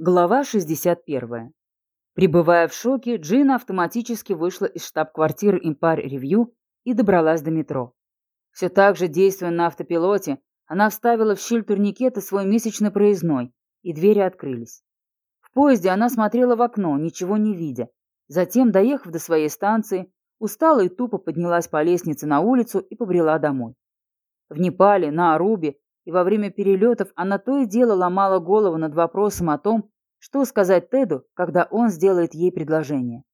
Глава 61. Прибывая в шоке, Джина автоматически вышла из штаб-квартиры Empire Review и добралась до метро. Все так же, действуя на автопилоте, она вставила в щель турникета свой месячный проездной, и двери открылись. В поезде она смотрела в окно, ничего не видя. Затем, доехав до своей станции, устала и тупо поднялась по лестнице на улицу и побрела домой. В Непале, на Арубе и во время перелетов она то и дело ломала голову над вопросом о том, что сказать Теду, когда он сделает ей предложение.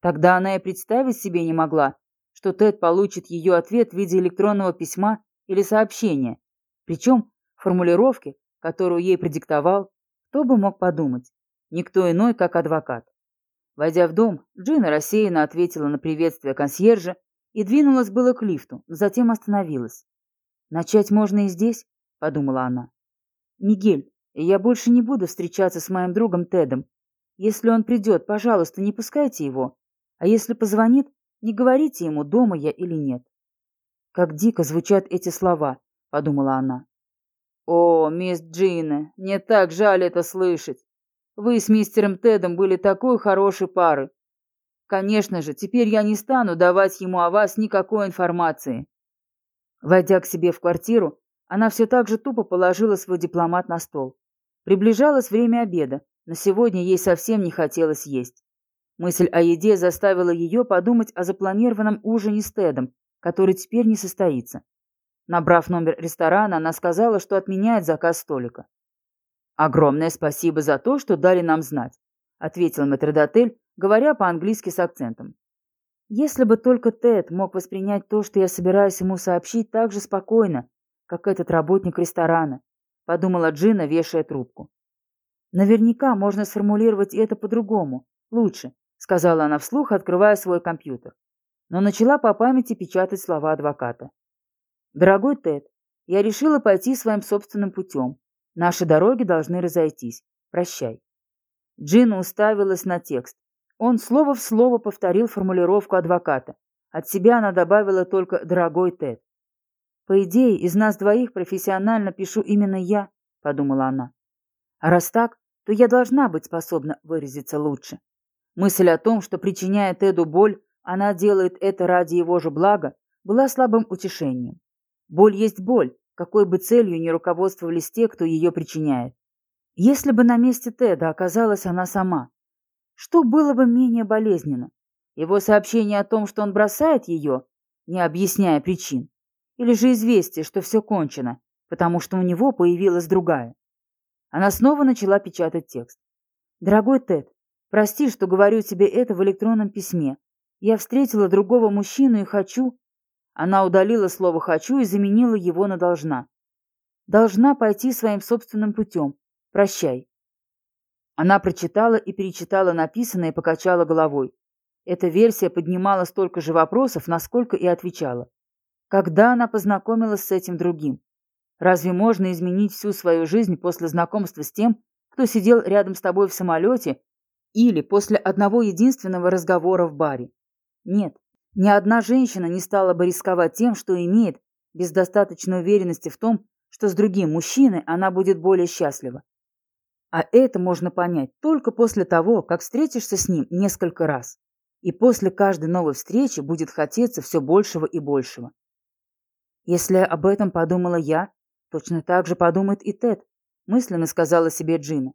Тогда она и представить себе не могла, что Тед получит ее ответ в виде электронного письма или сообщения, причем формулировки, которую ей продиктовал, кто бы мог подумать, никто иной, как адвокат. Войдя в дом, Джина рассеянно ответила на приветствие консьержа и двинулась было к лифту, затем остановилась. Начать можно и здесь, подумала она. «Мигель, я больше не буду встречаться с моим другом Тедом. Если он придет, пожалуйста, не пускайте его. А если позвонит, не говорите ему, дома я или нет». «Как дико звучат эти слова», — подумала она. «О, мисс Джина, мне так жаль это слышать. Вы с мистером Тедом были такой хорошей парой. Конечно же, теперь я не стану давать ему о вас никакой информации». Войдя к себе в квартиру, она все так же тупо положила свой дипломат на стол. Приближалось время обеда, но сегодня ей совсем не хотелось есть. Мысль о еде заставила ее подумать о запланированном ужине с Тедом, который теперь не состоится. Набрав номер ресторана, она сказала, что отменяет заказ столика. «Огромное спасибо за то, что дали нам знать», — ответил метрдотель, говоря по-английски с акцентом. «Если бы только Тед мог воспринять то, что я собираюсь ему сообщить, так же спокойно, как этот работник ресторана, подумала Джина, вешая трубку. Наверняка можно сформулировать это по-другому, лучше, сказала она вслух, открывая свой компьютер. Но начала по памяти печатать слова адвоката. Дорогой Тед, я решила пойти своим собственным путем. Наши дороги должны разойтись. Прощай. Джина уставилась на текст. Он слово в слово повторил формулировку адвоката. От себя она добавила только «дорогой Тед». По идее, из нас двоих профессионально пишу именно я, подумала она. А раз так, то я должна быть способна выразиться лучше. Мысль о том, что причиняя Теду боль, она делает это ради его же блага, была слабым утешением. Боль есть боль, какой бы целью ни руководствовались те, кто ее причиняет. Если бы на месте Теда оказалась она сама, что было бы менее болезненно? Его сообщение о том, что он бросает ее, не объясняя причин, или же известие, что все кончено, потому что у него появилась другая. Она снова начала печатать текст. «Дорогой Тед, прости, что говорю тебе это в электронном письме. Я встретила другого мужчину и хочу...» Она удалила слово «хочу» и заменила его на «должна». «Должна пойти своим собственным путем. Прощай». Она прочитала и перечитала написанное и покачала головой. Эта версия поднимала столько же вопросов, насколько и отвечала. Когда она познакомилась с этим другим? Разве можно изменить всю свою жизнь после знакомства с тем, кто сидел рядом с тобой в самолете или после одного единственного разговора в баре? Нет, ни одна женщина не стала бы рисковать тем, что имеет, без достаточной уверенности в том, что с другим мужчиной она будет более счастлива. А это можно понять только после того, как встретишься с ним несколько раз. И после каждой новой встречи будет хотеться все большего и большего. Если об этом подумала я, точно так же подумает и Тед, мысленно сказала себе Джина.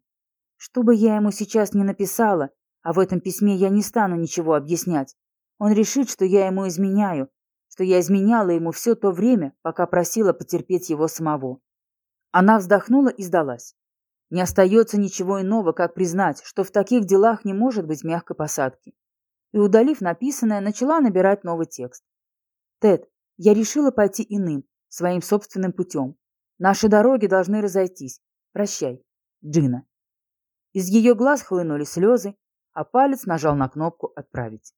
Что бы я ему сейчас не написала, а в этом письме я не стану ничего объяснять, он решит, что я ему изменяю, что я изменяла ему все то время, пока просила потерпеть его самого. Она вздохнула и сдалась. Не остается ничего иного, как признать, что в таких делах не может быть мягкой посадки. И, удалив написанное, начала набирать новый текст. «Тед, я решила пойти иным, своим собственным путем. Наши дороги должны разойтись. Прощай, Джина. Из ее глаз хлынули слезы, а палец нажал на кнопку «Отправить».